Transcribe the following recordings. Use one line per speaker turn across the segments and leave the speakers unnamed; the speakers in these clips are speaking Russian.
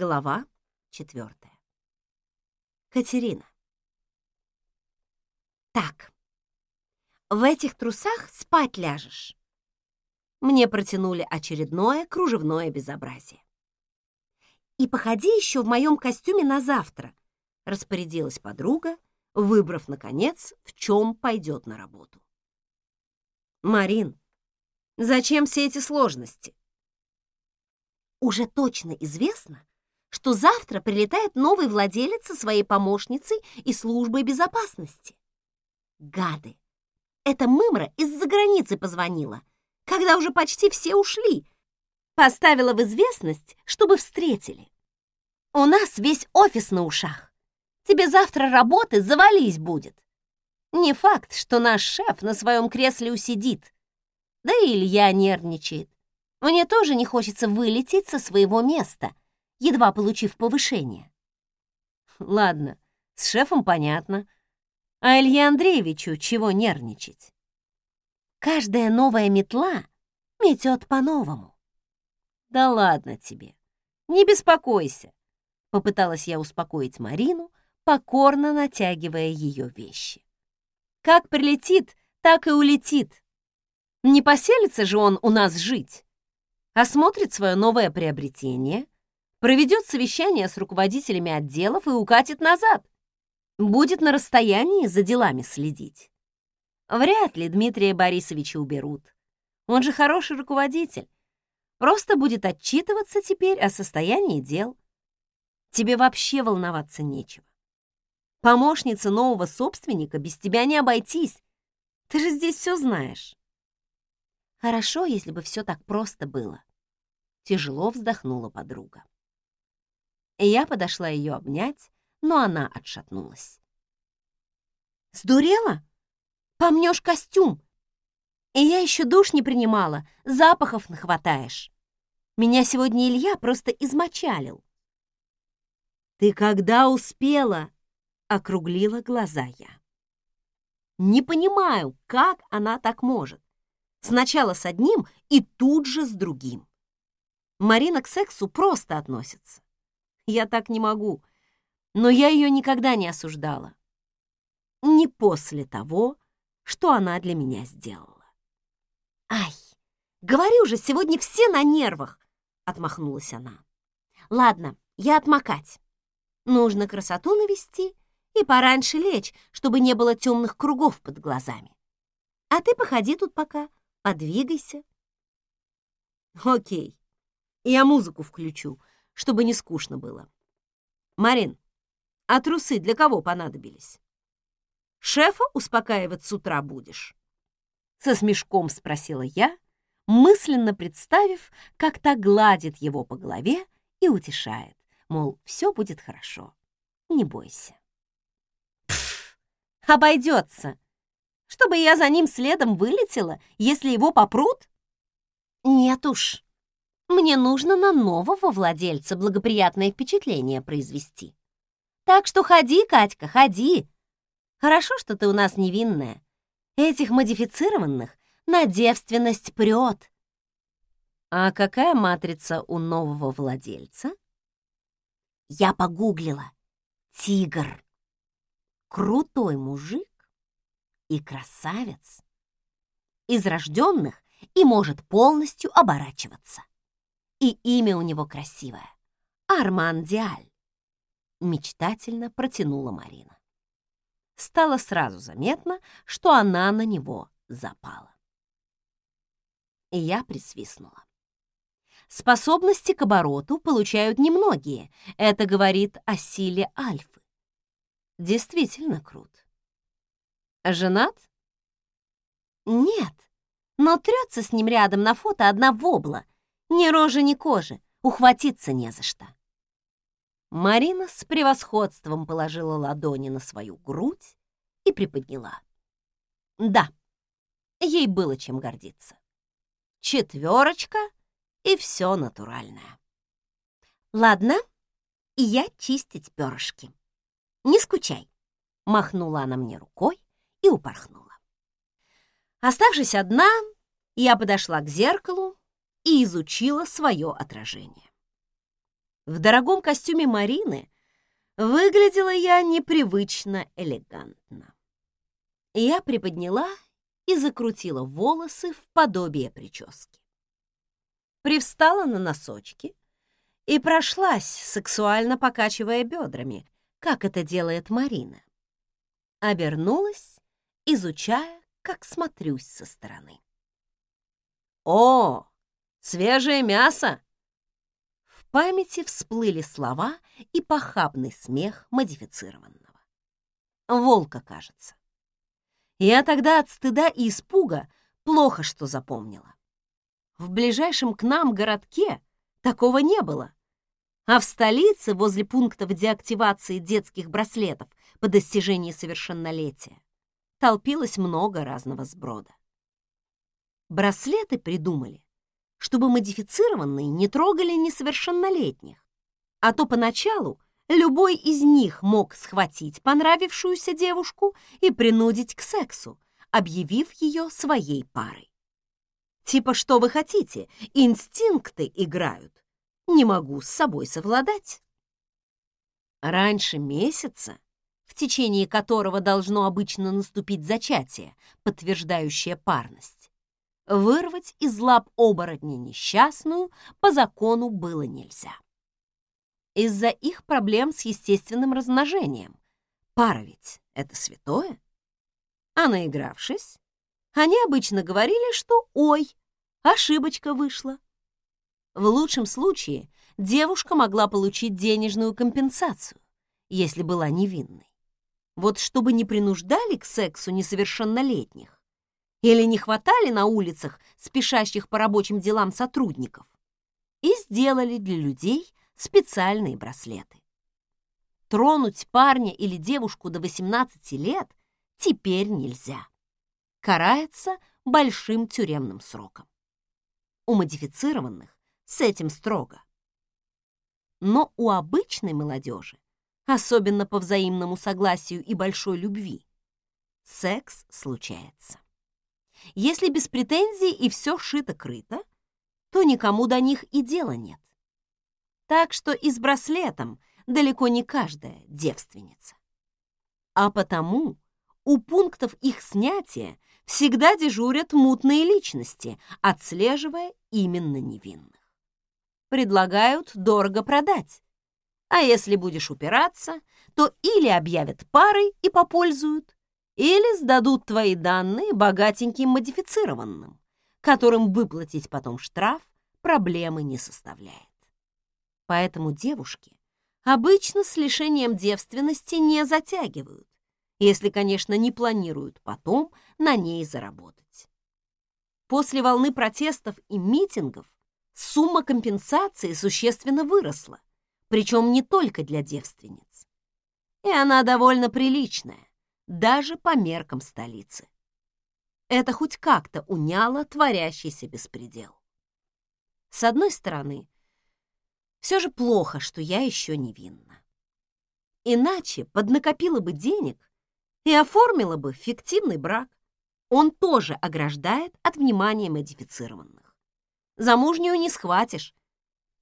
Глава четвертая. Катерина. Так, в этих трусах спать ляжешь. Мне протянули очередное кружевное безобразие. И походи еще в моем костюме на завтра, распорядилась подруга, выбрав, наконец, в чем пойдет на работу. Марин, зачем все эти сложности? Уже точно известно, что завтра прилетает новый владелец со своей помощницей и службой безопасности. Гады! Эта мымра из-за границы позвонила, когда уже почти все ушли. Поставила в известность, чтобы встретили. У нас весь офис на ушах. Тебе завтра работы завались будет. Не факт, что наш шеф на своем кресле усидит. Да и Илья нервничает. Мне тоже не хочется вылететь со своего места, едва получив повышение. Ладно, с шефом понятно. А Илье Андреевичу чего нервничать? Каждая новая метла метет по-новому. Да ладно тебе, не беспокойся. Попыталась я успокоить Марину, покорно натягивая ее вещи. Как прилетит, так и улетит. Не поселится же он у нас жить осмотрит свое новое приобретение, проведет совещание с руководителями отделов и укатит назад. Будет на расстоянии за делами следить. Вряд ли Дмитрия Борисовича уберут. Он же хороший руководитель. Просто будет отчитываться теперь о состоянии дел. Тебе вообще волноваться нечего. Помощница нового собственника без тебя не обойтись. Ты же здесь все знаешь. Хорошо, если бы все так просто было. Тяжело вздохнула подруга. Я подошла ее обнять, но она отшатнулась. «Сдурела? Помнешь костюм? И я еще душ не принимала, запахов нахватаешь. Меня сегодня Илья просто измочалил». «Ты когда успела?» — округлила глаза я. «Не понимаю, как она так может. Сначала с одним и тут же с другим. Марина к сексу просто относится. Я так не могу, но я ее никогда не осуждала. Не после того, что она для меня сделала. «Ай, говорю же, сегодня все на нервах!» — отмахнулась она. «Ладно, я отмокать. Нужно красоту навести и пораньше лечь, чтобы не было темных кругов под глазами. А ты походи тут пока, подвигайся. Окей. Я музыку включу, чтобы не скучно было. Марин, а трусы для кого понадобились? Шефа успокаивать с утра будешь? Со смешком спросила я, мысленно представив, как та гладит его по голове и утешает, мол, все будет хорошо, не бойся. Пф, обойдется чтобы я за ним следом вылетела, если его попрут? Нет уж. Мне нужно на нового владельца благоприятное впечатление произвести. Так что ходи, Катька, ходи. Хорошо, что ты у нас невинная. Этих модифицированных на девственность прет. А какая матрица у нового владельца? Я погуглила. Тигр. Крутой мужик и красавец. Из рожденных и может полностью оборачиваться. И имя у него красивое — Арман Диаль. Мечтательно протянула Марина. Стало сразу заметно, что она на него запала. И я присвистнула. Способности к обороту получают немногие. Это говорит о силе альфы. Действительно крут. Женат? Нет, но трется с ним рядом на фото одна вобла. Ни рожи, ни кожи, ухватиться не за что. Марина с превосходством положила ладони на свою грудь и приподняла. Да, ей было чем гордиться. Четверочка и все натуральное. Ладно, я чистить перышки. Не скучай, махнула она мне рукой и упорхнула. Оставшись одна, я подошла к зеркалу и изучила свое отражение. В дорогом костюме Марины выглядела я непривычно элегантно. Я приподняла и закрутила волосы в подобие прически. Привстала на носочки и прошлась, сексуально покачивая бедрами, как это делает Марина. Обернулась, изучая, как смотрюсь со стороны. «О, свежее мясо!» В памяти всплыли слова и похабный смех модифицированного. Волка, кажется. Я тогда от стыда и испуга плохо что запомнила. В ближайшем к нам городке такого не было. А в столице, возле пунктов деактивации детских браслетов по достижении совершеннолетия, толпилось много разного сброда. Браслеты придумали, чтобы модифицированные не трогали несовершеннолетних, а то поначалу Любой из них мог схватить понравившуюся девушку и принудить к сексу, объявив ее своей парой. Типа, что вы хотите, инстинкты играют. Не могу с собой совладать. Раньше месяца, в течение которого должно обычно наступить зачатие, подтверждающее парность, вырвать из лап оборотня несчастную по закону было нельзя из-за их проблем с естественным размножением. Пара ведь — это святое. А наигравшись, они обычно говорили, что «Ой, ошибочка вышла». В лучшем случае девушка могла получить денежную компенсацию, если была невинной. Вот чтобы не принуждали к сексу несовершеннолетних или не хватали на улицах спешащих по рабочим делам сотрудников, и сделали для людей специальные браслеты. Тронуть парня или девушку до 18 лет теперь нельзя. Карается большим тюремным сроком. У модифицированных с этим строго. Но у обычной молодежи, особенно по взаимному согласию и большой любви, секс случается. Если без претензий и все шито-крыто, то никому до них и дела нет. Так что и с браслетом далеко не каждая девственница. А потому у пунктов их снятия всегда дежурят мутные личности, отслеживая именно невинных. Предлагают дорого продать. А если будешь упираться, то или объявят парой и попользуют, или сдадут твои данные богатеньким модифицированным, которым выплатить потом штраф проблемы не составляет. Поэтому девушки обычно с лишением девственности не затягивают, если, конечно, не планируют потом на ней заработать. После волны протестов и митингов сумма компенсации существенно выросла, причем не только для девственниц. И она довольно приличная, даже по меркам столицы. Это хоть как-то уняло творящийся беспредел. С одной стороны, все же плохо, что я еще невинна. Иначе поднакопила бы денег и оформила бы фиктивный брак. Он тоже ограждает от внимания модифицированных. Замужнюю не схватишь.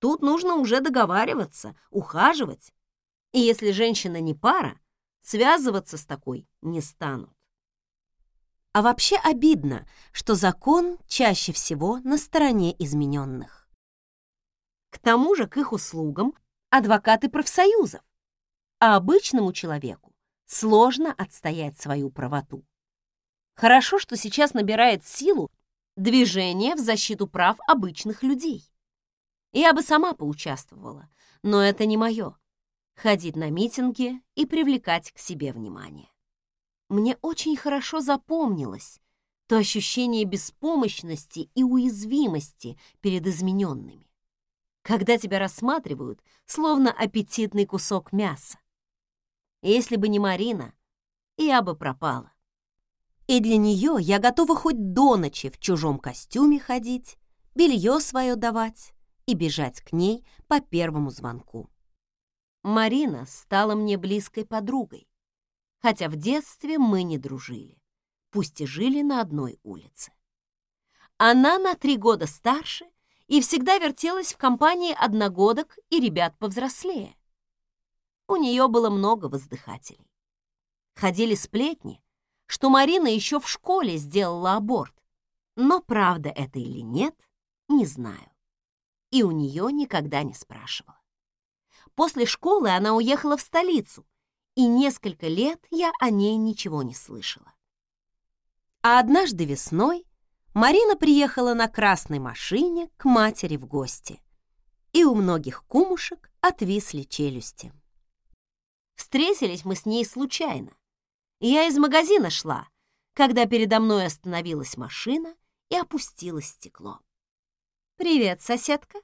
Тут нужно уже договариваться, ухаживать. И если женщина не пара, связываться с такой не станут. А вообще обидно, что закон чаще всего на стороне измененных. К тому же к их услугам адвокаты профсоюзов, а обычному человеку сложно отстоять свою правоту. Хорошо, что сейчас набирает силу движение в защиту прав обычных людей. Я бы сама поучаствовала, но это не мое — ходить на митинги и привлекать к себе внимание. Мне очень хорошо запомнилось то ощущение беспомощности и уязвимости перед измененными когда тебя рассматривают, словно аппетитный кусок мяса. Если бы не Марина, я бы пропала. И для нее я готова хоть до ночи в чужом костюме ходить, белье свое давать и бежать к ней по первому звонку. Марина стала мне близкой подругой, хотя в детстве мы не дружили, пусть и жили на одной улице. Она на три года старше и всегда вертелась в компании одногодок и ребят повзрослее. У нее было много воздыхателей. Ходили сплетни, что Марина еще в школе сделала аборт, но правда это или нет, не знаю. И у нее никогда не спрашивала. После школы она уехала в столицу, и несколько лет я о ней ничего не слышала. А однажды весной Марина приехала на красной машине к матери в гости, и у многих кумушек отвисли челюсти. Встретились мы с ней случайно. Я из магазина шла, когда передо мной остановилась машина и опустилось стекло. «Привет, соседка.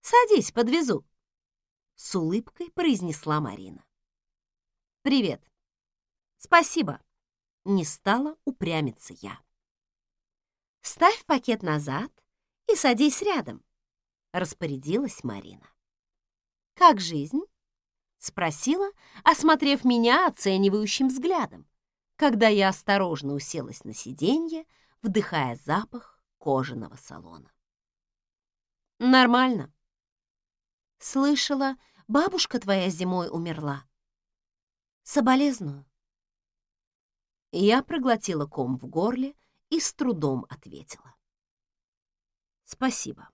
Садись, подвезу», — с улыбкой произнесла Марина. «Привет. Спасибо», — не стала упрямиться я. «Ставь пакет назад и садись рядом», — распорядилась Марина. «Как жизнь?» Спросила, осмотрев меня оценивающим взглядом, когда я осторожно уселась на сиденье, вдыхая запах кожаного салона. «Нормально». «Слышала, бабушка твоя зимой умерла. Соболезную». Я проглотила ком в горле и с трудом ответила. «Спасибо».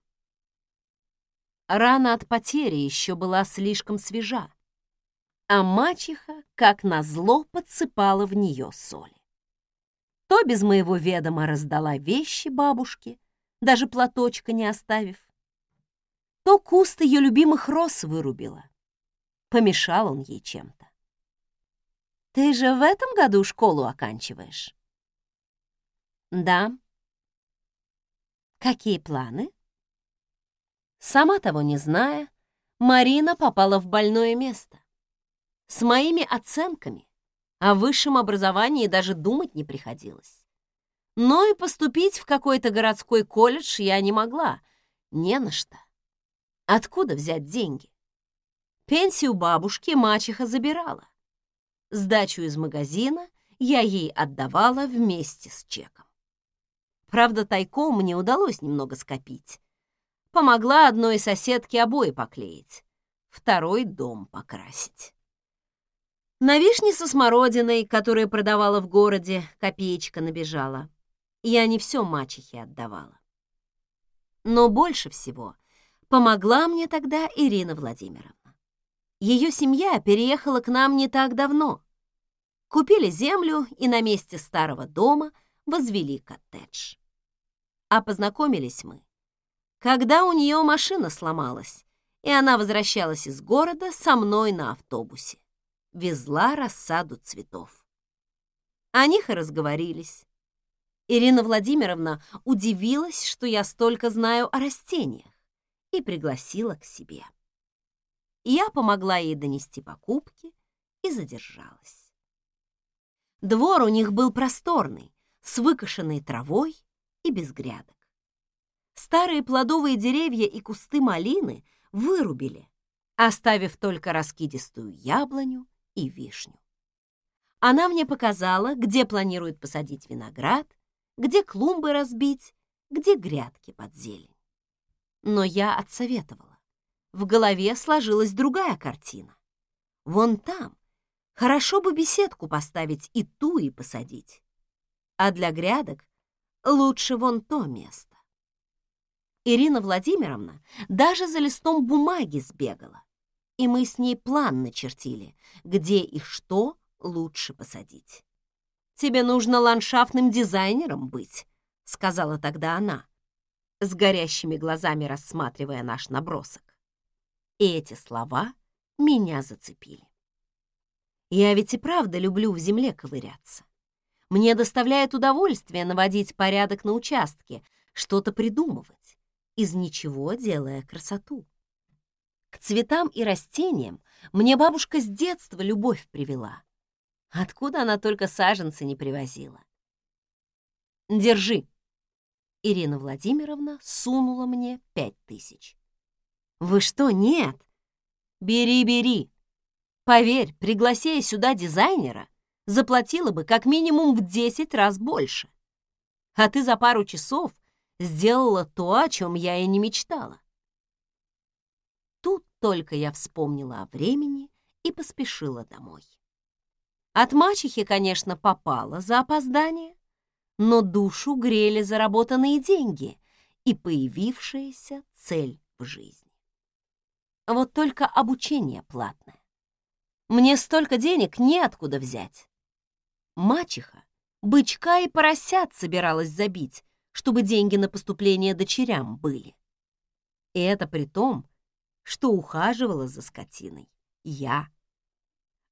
Рана от потери еще была слишком свежа, а мачеха, как назло, подсыпала в нее соли. То без моего ведома раздала вещи бабушке, даже платочка не оставив, то куст ее любимых роз вырубила. Помешал он ей чем-то. «Ты же в этом году школу оканчиваешь?» «Да». «Какие планы?» Сама того не зная, Марина попала в больное место с моими оценками. О высшем образовании даже думать не приходилось. Но и поступить в какой-то городской колледж я не могла. Не на что. Откуда взять деньги? Пенсию бабушки мачеха забирала. Сдачу из магазина я ей отдавала вместе с чеком. Правда, тайком мне удалось немного скопить. Помогла одной соседке обои поклеить, второй дом покрасить. На вишни со смородиной, которые продавала в городе, копеечка набежала. Я не все мачехе отдавала. Но больше всего помогла мне тогда Ирина Владимировна. Ее семья переехала к нам не так давно. Купили землю и на месте старого дома возвели коттедж. А познакомились мы, когда у нее машина сломалась, и она возвращалась из города со мной на автобусе везла рассаду цветов. О них и разговорились. Ирина Владимировна удивилась, что я столько знаю о растениях, и пригласила к себе. Я помогла ей донести покупки и задержалась. Двор у них был просторный, с выкошенной травой и без грядок. Старые плодовые деревья и кусты малины вырубили, оставив только раскидистую яблоню и вишню. Она мне показала, где планирует посадить виноград, где клумбы разбить, где грядки под зелень. Но я отсоветовала. В голове сложилась другая картина. Вон там хорошо бы беседку поставить и ту и посадить. А для грядок лучше вон то место. Ирина Владимировна даже за листом бумаги сбегала и мы с ней план начертили, где и что лучше посадить. «Тебе нужно ландшафтным дизайнером быть», — сказала тогда она, с горящими глазами рассматривая наш набросок. И эти слова меня зацепили. Я ведь и правда люблю в земле ковыряться. Мне доставляет удовольствие наводить порядок на участке, что-то придумывать, из ничего делая красоту. К цветам и растениям мне бабушка с детства любовь привела. Откуда она только саженцы не привозила? Держи. Ирина Владимировна сунула мне пять тысяч. Вы что, нет? Бери, бери. Поверь, пригласи сюда дизайнера, заплатила бы как минимум в 10 раз больше. А ты за пару часов сделала то, о чем я и не мечтала. Тут только я вспомнила о времени и поспешила домой. От мачехи, конечно, попала за опоздание, но душу грели заработанные деньги и появившаяся цель в жизни. Вот только обучение платное. Мне столько денег неоткуда взять. Мачеха бычка и поросят собиралась забить, чтобы деньги на поступление дочерям были. И это при том, что ухаживала за скотиной я.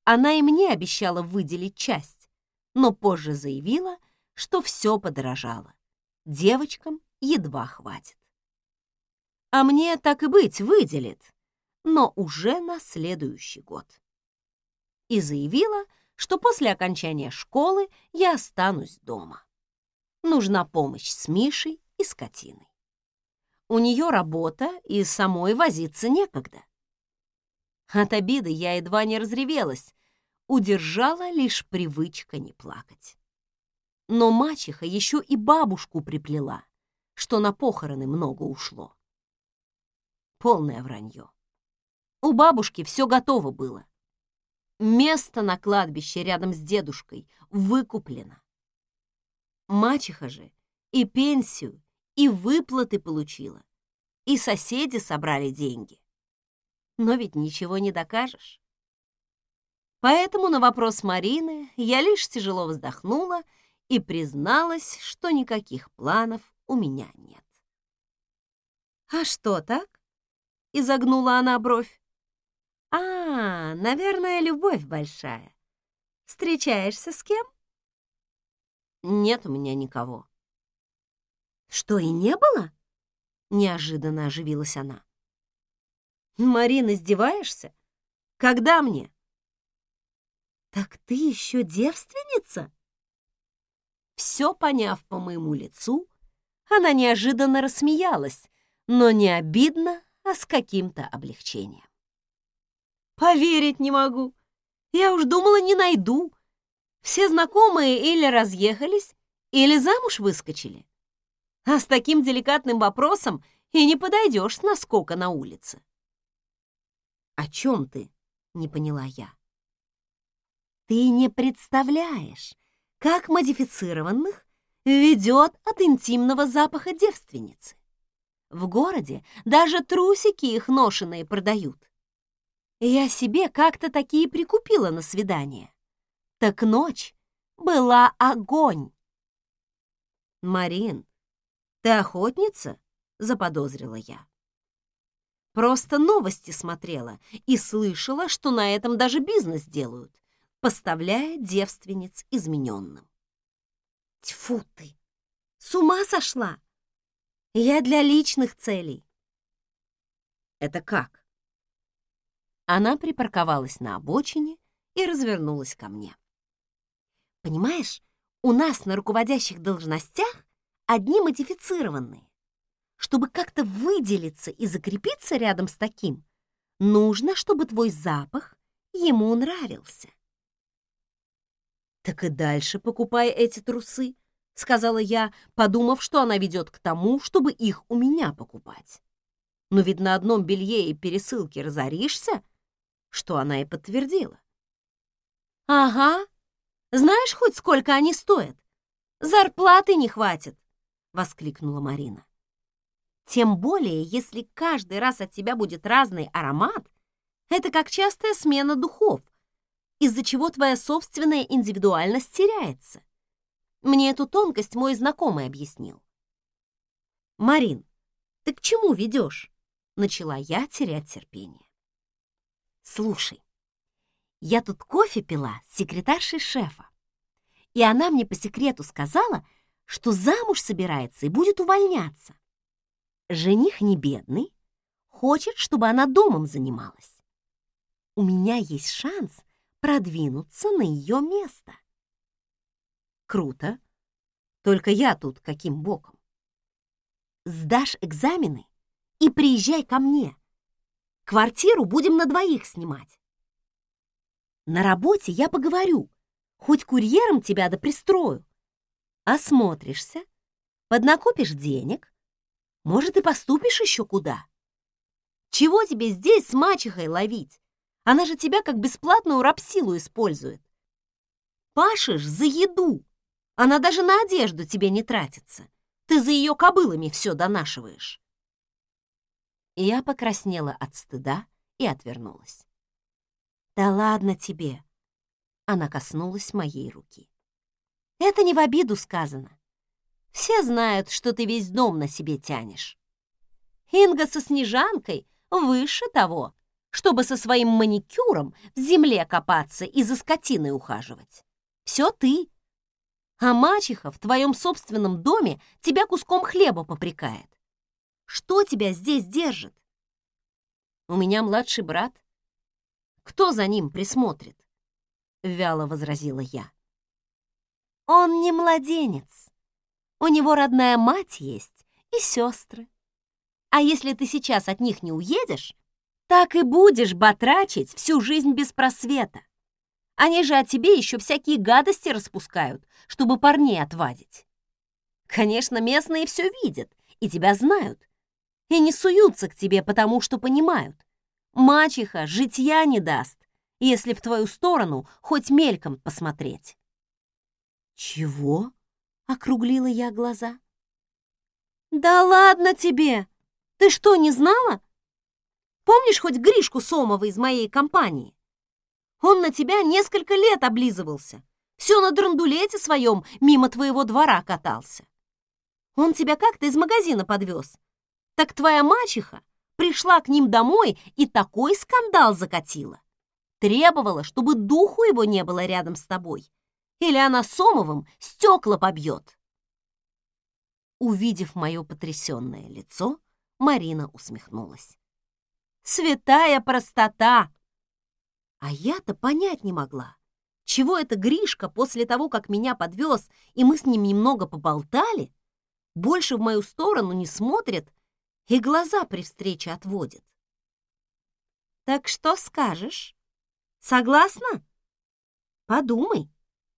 Она и мне обещала выделить часть, но позже заявила, что все подорожало. Девочкам едва хватит. А мне, так и быть, выделит, но уже на следующий год. И заявила, что после окончания школы я останусь дома. Нужна помощь с Мишей и скотиной. У нее работа, и самой возиться некогда. От обиды я едва не разревелась, удержала лишь привычка не плакать. Но мачеха еще и бабушку приплела, что на похороны много ушло. Полное вранье. У бабушки все готово было. Место на кладбище рядом с дедушкой выкуплено. Мачеха же и пенсию, и выплаты получила, и соседи собрали деньги но ведь ничего не докажешь. Поэтому на вопрос Марины я лишь тяжело вздохнула и призналась, что никаких планов у меня нет. «А что так?» — изогнула она бровь. «А, наверное, любовь большая. Встречаешься с кем?» «Нет у меня никого». «Что, и не было?» — неожиданно оживилась она. Марина, издеваешься? Когда мне? Так ты еще девственница? Все поняв по моему лицу, она неожиданно рассмеялась, но не обидно, а с каким-то облегчением. Поверить не могу. Я уж думала, не найду. Все знакомые или разъехались, или замуж выскочили. А с таким деликатным вопросом и не подойдешь с наскока на улице. «О чем ты?» — не поняла я. «Ты не представляешь, как модифицированных ведет от интимного запаха девственницы. В городе даже трусики их ношеные продают. Я себе как-то такие прикупила на свидание. Так ночь была огонь. «Марин, ты охотница?» — заподозрила я. Просто новости смотрела и слышала, что на этом даже бизнес делают, поставляя девственниц измененным. Тьфу ты! С ума сошла! Я для личных целей. Это как? Она припарковалась на обочине и развернулась ко мне. Понимаешь, у нас на руководящих должностях одни модифицированные. Чтобы как-то выделиться и закрепиться рядом с таким, нужно, чтобы твой запах ему нравился. «Так и дальше покупай эти трусы», — сказала я, подумав, что она ведет к тому, чтобы их у меня покупать. Но ведь на одном белье и пересылке разоришься, что она и подтвердила. «Ага. Знаешь хоть, сколько они стоят? Зарплаты не хватит!» — воскликнула Марина. Тем более, если каждый раз от тебя будет разный аромат, это как частая смена духов, из-за чего твоя собственная индивидуальность теряется. Мне эту тонкость мой знакомый объяснил. «Марин, ты к чему ведешь?» Начала я терять терпение. «Слушай, я тут кофе пила с секретаршей шефа, и она мне по секрету сказала, что замуж собирается и будет увольняться. Жених не бедный, хочет, чтобы она домом занималась. У меня есть шанс продвинуться на ее место. Круто. Только я тут каким боком? Сдашь экзамены и приезжай ко мне. Квартиру будем на двоих снимать. На работе я поговорю, хоть курьером тебя да пристрою. Осмотришься, поднакопишь денег — Может, и поступишь еще куда? Чего тебе здесь с мачехой ловить? Она же тебя как бесплатную рабсилу использует. Пашешь за еду. Она даже на одежду тебе не тратится. Ты за ее кобылами все донашиваешь. И я покраснела от стыда и отвернулась. «Да ладно тебе!» Она коснулась моей руки. «Это не в обиду сказано. Все знают, что ты весь дом на себе тянешь. Инга со Снежанкой выше того, чтобы со своим маникюром в земле копаться и за скотиной ухаживать. Все ты. А мачеха в твоем собственном доме тебя куском хлеба попрекает. Что тебя здесь держит? У меня младший брат. Кто за ним присмотрит? Вяло возразила я. Он не младенец. У него родная мать есть и сестры. А если ты сейчас от них не уедешь, так и будешь батрачить всю жизнь без просвета. Они же о тебе еще всякие гадости распускают, чтобы парней отвадить. Конечно, местные все видят и тебя знают, и не суются к тебе, потому что понимают. Мачеха житья не даст, если в твою сторону хоть мельком посмотреть. «Чего?» — округлила я глаза. «Да ладно тебе! Ты что, не знала? Помнишь хоть Гришку Сомова из моей компании? Он на тебя несколько лет облизывался. Все на драндулете своем мимо твоего двора катался. Он тебя как-то из магазина подвез. Так твоя мачеха пришла к ним домой и такой скандал закатила. Требовала, чтобы духу его не было рядом с тобой. Или она Сомовым стекла побьет. Увидев мое потрясенное лицо, Марина усмехнулась. «Святая простота!» А я-то понять не могла, чего это Гришка после того, как меня подвез, и мы с ним немного поболтали, больше в мою сторону не смотрит и глаза при встрече отводит. «Так что скажешь? Согласна? Подумай,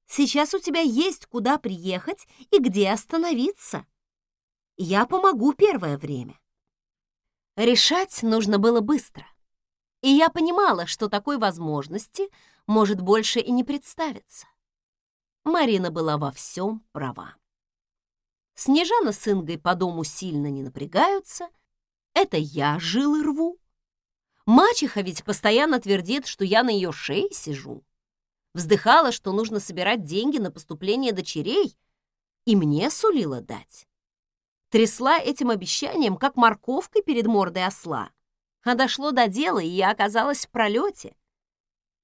сейчас у тебя есть куда приехать и где остановиться. Я помогу первое время». Решать нужно было быстро. И я понимала, что такой возможности может больше и не представиться. Марина была во всем права. Снежана с Ингой по дому сильно не напрягаются, это я жилы рву. Мачеха ведь постоянно твердит, что я на ее шее сижу. Вздыхала, что нужно собирать деньги на поступление дочерей, и мне сулила дать. Трясла этим обещанием, как морковкой перед мордой осла. А дошло до дела, и я оказалась в пролете.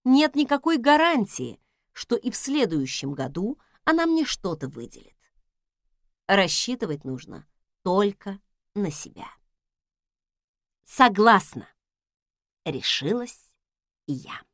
Нет никакой гарантии, что и в следующем году она мне что-то выделит. Рассчитывать нужно только на себя. Согласна, решилась я.